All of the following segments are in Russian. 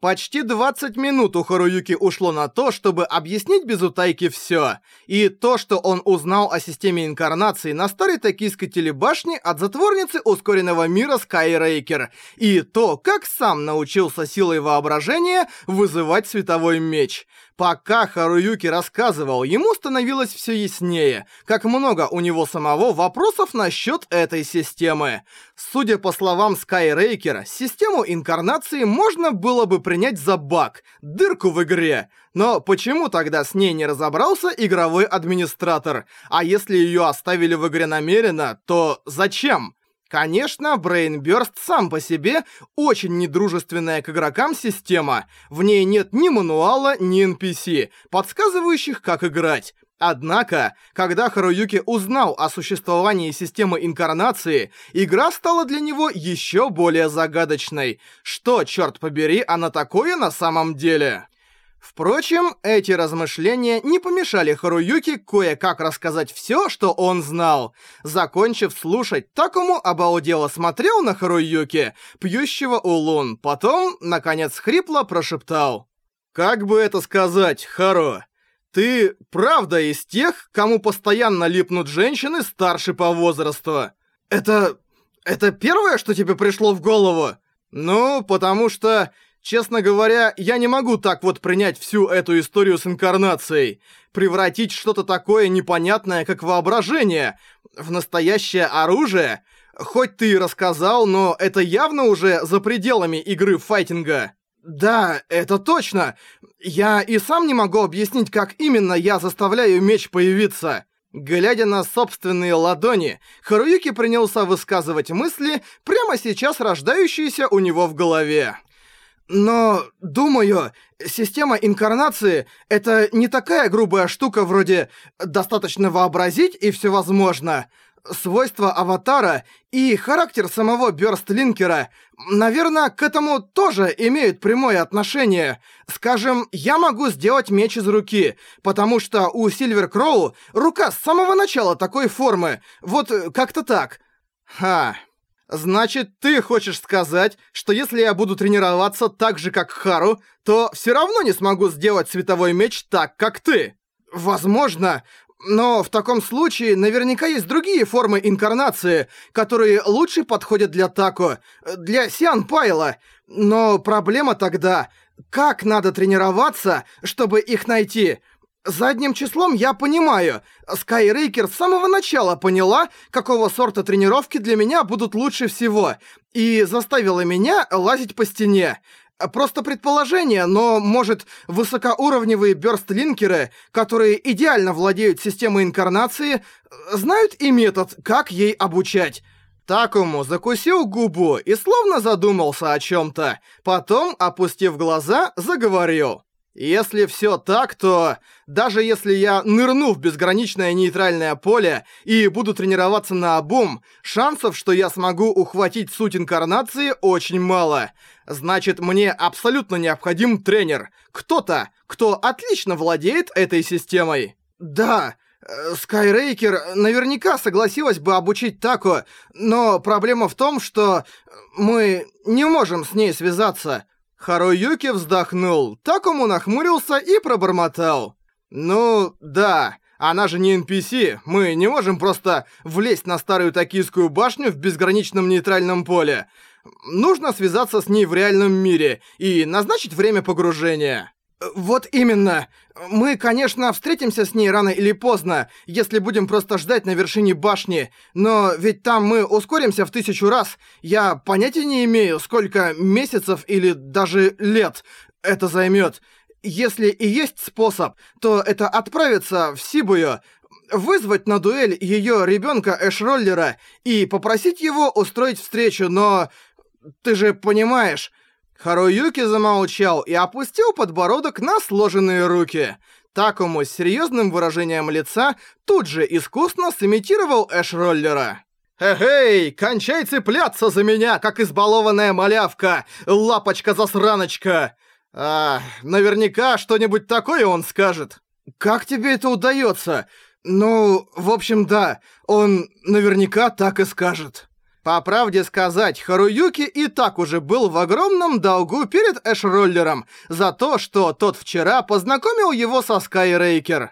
Почти 20 минут у Харуюки ушло на то, чтобы объяснить без утайки всё. И то, что он узнал о системе инкарнации на старой токийской телебашне от затворницы ускоренного мира Скайрейкер. И то, как сам научился силой воображения вызывать световой меч. Пока Харуюки рассказывал, ему становилось все яснее, как много у него самого вопросов насчет этой системы. Судя по словам Скайрейкера, систему инкарнации можно было бы принять за баг, дырку в игре. Но почему тогда с ней не разобрался игровой администратор? А если ее оставили в игре намеренно, то зачем? Конечно, Brainburst сам по себе очень недружественная к игрокам система. В ней нет ни мануала, ни NPC, подсказывающих, как играть. Однако, когда Харуюки узнал о существовании системы инкарнации, игра стала для него еще более загадочной. Что, черт побери, она такое на самом деле? Впрочем, эти размышления не помешали Харуюке кое-как рассказать всё, что он знал. Закончив слушать, Такому обалдело смотрел на Харуюки, пьющего улун, потом, наконец, хрипло прошептал. «Как бы это сказать, Хару? Ты правда из тех, кому постоянно липнут женщины старше по возрасту? Это... это первое, что тебе пришло в голову? Ну, потому что Честно говоря, я не могу так вот принять всю эту историю с инкарнацией. Превратить что-то такое непонятное, как воображение, в настоящее оружие. Хоть ты и рассказал, но это явно уже за пределами игры файтинга. Да, это точно. Я и сам не могу объяснить, как именно я заставляю меч появиться. Глядя на собственные ладони, Харуюки принялся высказывать мысли, прямо сейчас рождающиеся у него в голове. Но, думаю, система инкарнации — это не такая грубая штука вроде «достаточно вообразить и все возможно». Свойства аватара и характер самого Бёрстлинкера, наверное, к этому тоже имеют прямое отношение. Скажем, я могу сделать меч из руки, потому что у Сильвер Кроу рука с самого начала такой формы. Вот как-то так. Ха... Значит, ты хочешь сказать, что если я буду тренироваться так же, как Хару, то все равно не смогу сделать световой меч так, как ты? Возможно, но в таком случае наверняка есть другие формы инкарнации, которые лучше подходят для Тако, для Сиан Пайла. Но проблема тогда, как надо тренироваться, чтобы их найти? Задним числом я понимаю. Скайрейкер с самого начала поняла, какого сорта тренировки для меня будут лучше всего, и заставила меня лазить по стене. Просто предположение, но, может, высокоуровневые бёрстлинкеры, которые идеально владеют системой инкарнации, знают и метод, как ей обучать. Такому закусил губу и словно задумался о чём-то. Потом, опустив глаза, заговорил. Если все так, то даже если я нырну в безграничное нейтральное поле и буду тренироваться на обум, шансов, что я смогу ухватить суть инкарнации, очень мало. Значит, мне абсолютно необходим тренер. Кто-то, кто отлично владеет этой системой. Да, э, Скайрейкер наверняка согласилась бы обучить Тако, но проблема в том, что мы не можем с ней связаться. Харуюки вздохнул, Такому нахмурился и пробормотал. «Ну, да, она же не NPC, мы не можем просто влезть на старую токийскую башню в безграничном нейтральном поле. Нужно связаться с ней в реальном мире и назначить время погружения». «Вот именно. Мы, конечно, встретимся с ней рано или поздно, если будем просто ждать на вершине башни, но ведь там мы ускоримся в тысячу раз. Я понятия не имею, сколько месяцев или даже лет это займет. Если и есть способ, то это отправиться в Сибую, вызвать на дуэль её ребёнка Эшроллера и попросить его устроить встречу, но... Ты же понимаешь, Харуюки замолчал и опустил подбородок на сложенные руки. Такому с серьезным выражением лица тут же искусно сымитировал Эш-роллера. «Эй, кончай цепляться за меня, как избалованная малявка, лапочка-засраночка!» «А, наверняка что-нибудь такое он скажет». «Как тебе это удается?» «Ну, в общем, да, он наверняка так и скажет». По правде сказать, Харуюки и так уже был в огромном долгу перед Эшроллером за то, что тот вчера познакомил его со Скайрейкер.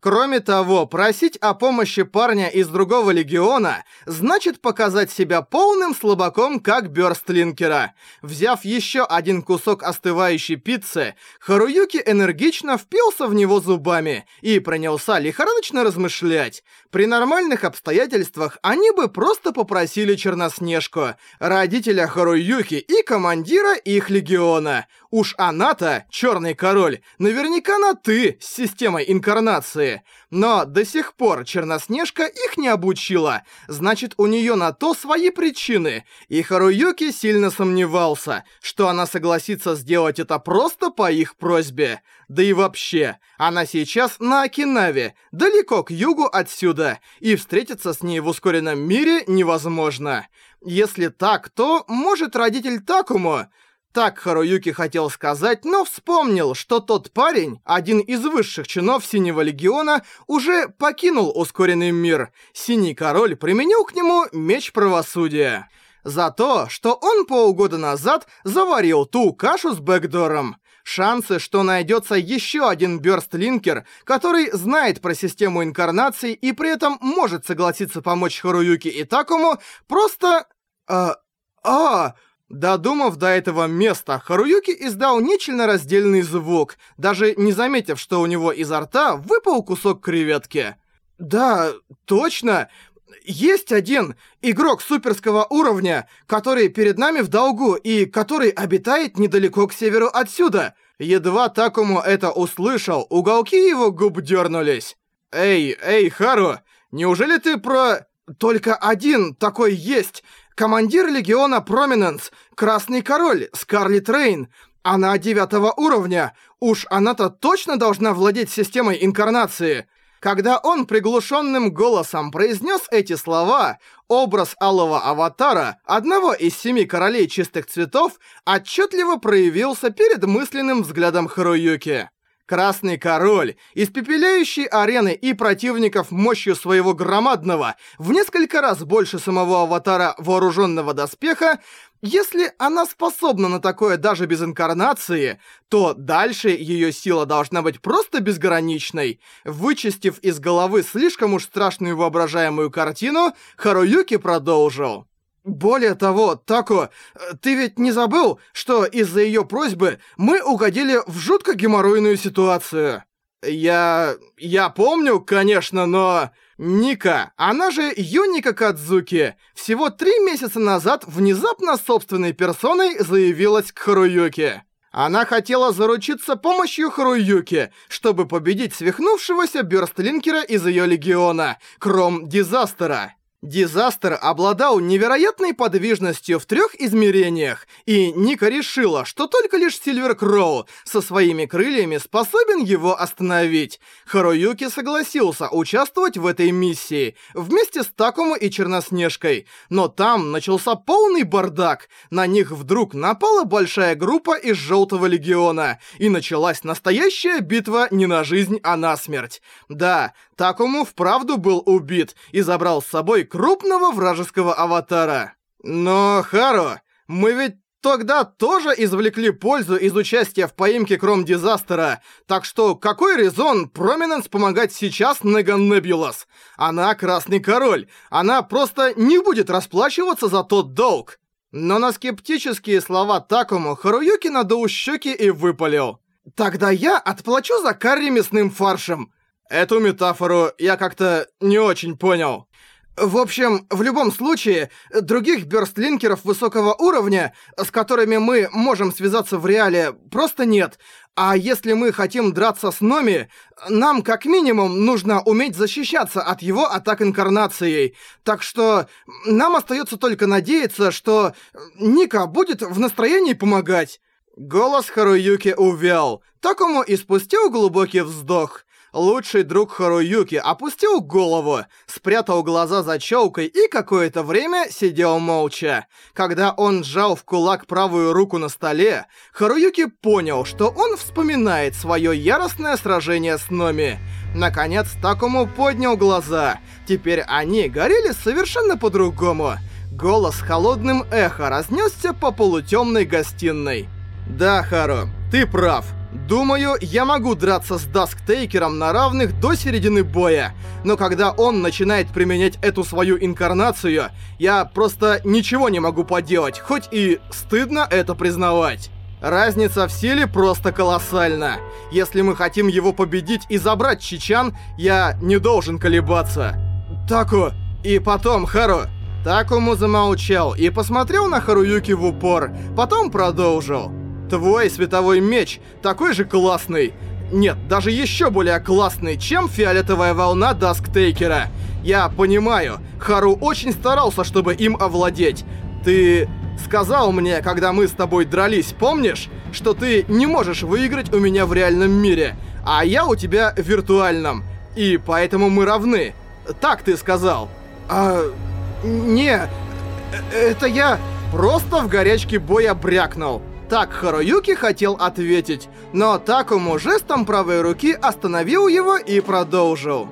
Кроме того, просить о помощи парня из другого легиона значит показать себя полным слабаком, как Бёрстлинкера. Взяв еще один кусок остывающей пиццы, Харуюки энергично впился в него зубами и принялся лихорадочно размышлять. При нормальных обстоятельствах они бы просто попросили Черноснежку, родителя Харуюки и командира их легиона. Уж она-то, Черный Король, наверняка на «ты» с системой инкарнации. Но до сих пор Черноснежка их не обучила, значит у нее на то свои причины. И Харуюки сильно сомневался, что она согласится сделать это просто по их просьбе. Да и вообще, она сейчас на Окинаве, далеко к югу отсюда, и встретиться с ней в ускоренном мире невозможно. Если так, то, может, родитель Такому так Харуюки хотел сказать, но вспомнил, что тот парень, один из высших чинов Синего Легиона, уже покинул ускоренный мир. Синий Король применил к нему меч правосудия. За то, что он полгода назад заварил ту кашу с бэкдором. Шансы, что найдется еще один Бёрстлинкер, который знает про систему инкарнации и при этом может согласиться помочь Харуюки и Такому, просто... А... А... Додумав до этого места, Харуюки издал нечленораздельный звук, даже не заметив, что у него изо рта выпал кусок креветки. «Да, точно! Есть один игрок суперского уровня, который перед нами в долгу и который обитает недалеко к северу отсюда!» Едва Такому это услышал, уголки его губ дернулись. «Эй, эй, Хару, неужели ты про...» «Только один такой есть!» Командир легиона Проминенс, Красный Король, Скарлет Рейн. Она девятого уровня. Уж она-то точно должна владеть системой инкарнации. Когда он приглушенным голосом произнес эти слова, образ алого аватара, одного из семи королей чистых цветов, отчетливо проявился перед мысленным взглядом Харуюки. Красный Король, испепеляющий арены и противников мощью своего громадного, в несколько раз больше самого аватара вооруженного доспеха, если она способна на такое даже без инкарнации, то дальше ее сила должна быть просто безграничной. Вычистив из головы слишком уж страшную воображаемую картину, Харуюки продолжил. Более того, Тако, ты ведь не забыл, что из-за ее просьбы мы угодили в жутко геморройную ситуацию? Я... я помню, конечно, но... Ника, она же Юника Кадзуки, всего три месяца назад внезапно собственной персоной заявилась к Харуюке. Она хотела заручиться помощью Харуюки, чтобы победить свихнувшегося Бёрстлинкера из ее легиона, Кром Дизастера. Дизастер обладал невероятной подвижностью в трех измерениях, и Ника решила, что только лишь Сильвер Кроу со своими крыльями способен его остановить. Харуюки согласился участвовать в этой миссии вместе с Такому и Черноснежкой, но там начался полный бардак. На них вдруг напала большая группа из Желтого Легиона, и началась настоящая битва не на жизнь, а на смерть. Да, Такому вправду был убит и забрал с собой крупного вражеского аватара. Но, Хару, мы ведь тогда тоже извлекли пользу из участия в поимке Кром Дизастера, так что какой резон Проминенс помогать сейчас Неган Небулас? Она Красный Король, она просто не будет расплачиваться за тот долг. Но на скептические слова Такому Харуюки надул щеки и выпалил. «Тогда я отплачу за карри мясным фаршем!» Эту метафору я как-то не очень понял. В общем, в любом случае, других бёрстлинкеров высокого уровня, с которыми мы можем связаться в реале, просто нет. А если мы хотим драться с Номи, нам как минимум нужно уметь защищаться от его атак инкарнацией. Так что нам остается только надеяться, что Ника будет в настроении помогать. Голос Харуюки увял. Такому и спустил глубокий вздох. Лучший друг Харуюки опустил голову, спрятал глаза за челкой и какое-то время сидел молча. Когда он сжал в кулак правую руку на столе, Харуюки понял, что он вспоминает свое яростное сражение с Номи. Наконец, Такому поднял глаза. Теперь они горели совершенно по-другому. Голос холодным эхо разнесся по полутемной гостиной. Да, Харо, ты прав. Думаю, я могу драться с Дасктейкером на равных до середины боя, но когда он начинает применять эту свою инкарнацию, я просто ничего не могу поделать, хоть и стыдно это признавать. Разница в силе просто колоссальна. Если мы хотим его победить и забрать Чичан, я не должен колебаться. Таку, и потом, Хару. Такому замолчал и посмотрел на Харуюки в упор, потом продолжил. Твой световой меч такой же классный. Нет, даже еще более классный, чем фиолетовая волна Дасктейкера. Я понимаю, Хару очень старался, чтобы им овладеть. Ты сказал мне, когда мы с тобой дрались, помнишь, что ты не можешь выиграть у меня в реальном мире, а я у тебя в виртуальном. И поэтому мы равны. Так ты сказал. А... Не... Э, это я просто в горячке боя брякнул. Так Харуюки хотел ответить, но Такому жестом правой руки остановил его и продолжил.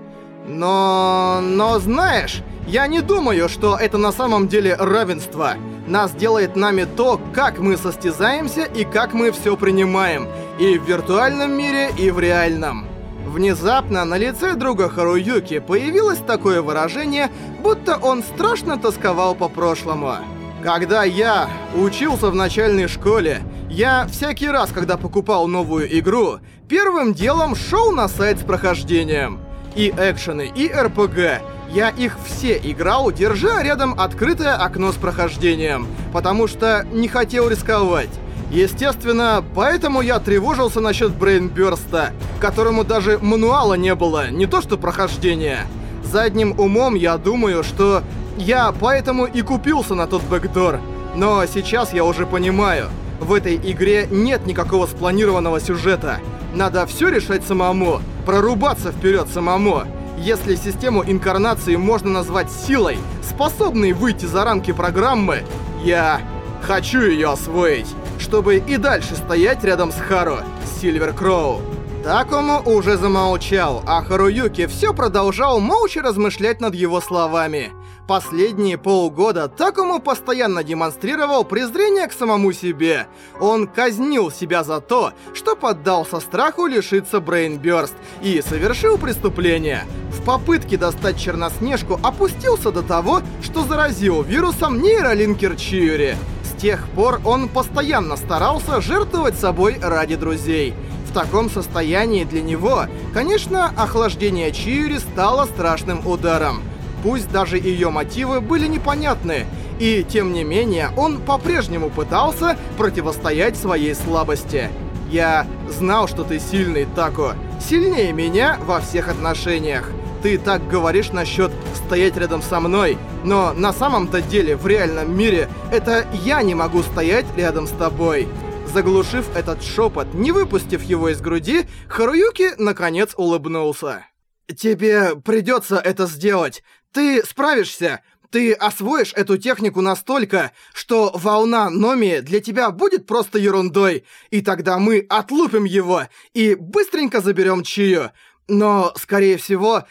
Но... но знаешь, я не думаю, что это на самом деле равенство. Нас делает нами то, как мы состязаемся и как мы все принимаем. И в виртуальном мире, и в реальном. Внезапно на лице друга Харуюки появилось такое выражение, будто он страшно тосковал по прошлому. Когда я учился в начальной школе, я всякий раз, когда покупал новую игру, первым делом шел на сайт с прохождением. И экшены, и РПГ. Я их все играл, держа рядом открытое окно с прохождением, потому что не хотел рисковать. Естественно, поэтому я тревожился насчет Брейнбёрста, которому даже мануала не было, не то что прохождения. Задним умом я думаю, что я поэтому и купился на тот бэкдор. Но сейчас я уже понимаю, в этой игре нет никакого спланированного сюжета. Надо все решать самому, прорубаться вперед самому. Если систему инкарнации можно назвать силой, способной выйти за рамки программы, я хочу ее освоить, чтобы и дальше стоять рядом с Хару, Сильвер Кроу. Такому уже замолчал, а Харуюки все продолжал молча размышлять над его словами. Последние полгода Такому постоянно демонстрировал презрение к самому себе. Он казнил себя за то, что поддался страху лишиться Брейнбёрст и совершил преступление. В попытке достать Черноснежку опустился до того, что заразил вирусом нейролинкер Чиури. С тех пор он постоянно старался жертвовать собой ради друзей таком состоянии для него, конечно, охлаждение Чиури стало страшным ударом. Пусть даже ее мотивы были непонятны, и тем не менее он по-прежнему пытался противостоять своей слабости. Я знал, что ты сильный, Тако. Сильнее меня во всех отношениях. Ты так говоришь насчет стоять рядом со мной, но на самом-то деле в реальном мире это я не могу стоять рядом с тобой. Заглушив этот шепот, не выпустив его из груди, Харуюки наконец улыбнулся. «Тебе придется это сделать. Ты справишься. Ты освоишь эту технику настолько, что волна Номи для тебя будет просто ерундой, и тогда мы отлупим его и быстренько заберем Чию. Но, скорее всего,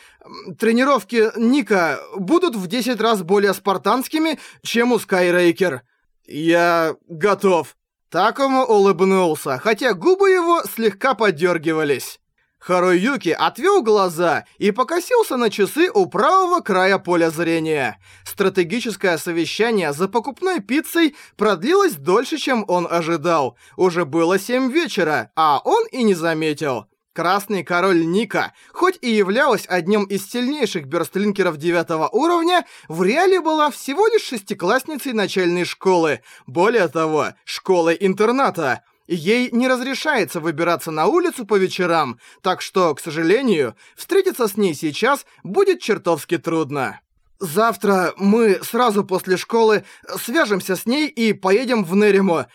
тренировки Ника будут в 10 раз более спартанскими, чем у Скайрейкер. Я готов. Такому улыбнулся, хотя губы его слегка подергивались. Харуюки отвел глаза и покосился на часы у правого края поля зрения. Стратегическое совещание за покупной пиццей продлилось дольше, чем он ожидал. Уже было 7 вечера, а он и не заметил. Красный король Ника, хоть и являлась одним из сильнейших бёрстлинкеров девятого уровня, в реале была всего лишь шестиклассницей начальной школы, более того, школы-интерната. Ей не разрешается выбираться на улицу по вечерам, так что, к сожалению, встретиться с ней сейчас будет чертовски трудно. Завтра мы сразу после школы свяжемся с ней и поедем в Нериму.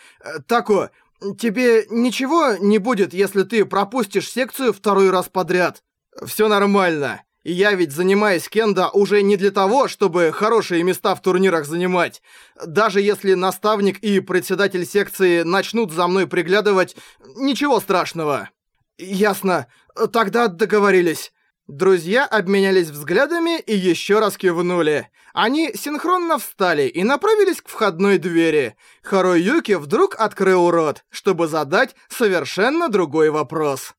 Тако, «Тебе ничего не будет, если ты пропустишь секцию второй раз подряд?» «Всё нормально. И я ведь занимаюсь кендо уже не для того, чтобы хорошие места в турнирах занимать. Даже если наставник и председатель секции начнут за мной приглядывать, ничего страшного». «Ясно. Тогда договорились». Друзья обменялись взглядами и еще раз кивнули. Они синхронно встали и направились к входной двери. Харуюки вдруг открыл рот, чтобы задать совершенно другой вопрос.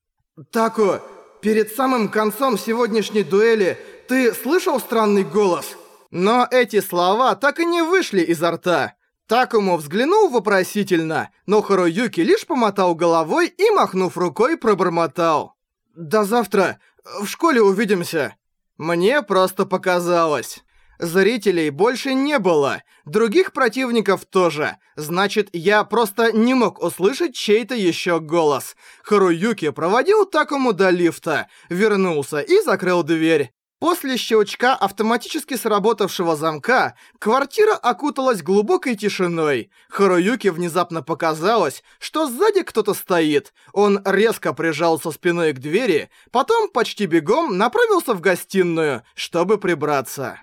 «Тако, перед самым концом сегодняшней дуэли ты слышал странный голос?» Но эти слова так и не вышли изо рта. Такому взглянул вопросительно, но Харуюки лишь помотал головой и, махнув рукой, пробормотал. «До завтра. В школе увидимся». Мне просто показалось. Зрителей больше не было, других противников тоже. Значит, я просто не мог услышать чей-то еще голос. Харуюки проводил Такому до лифта, вернулся и закрыл дверь. После щелчка автоматически сработавшего замка, квартира окуталась глубокой тишиной. Харуюке внезапно показалось, что сзади кто-то стоит. Он резко прижался спиной к двери, потом почти бегом направился в гостиную, чтобы прибраться.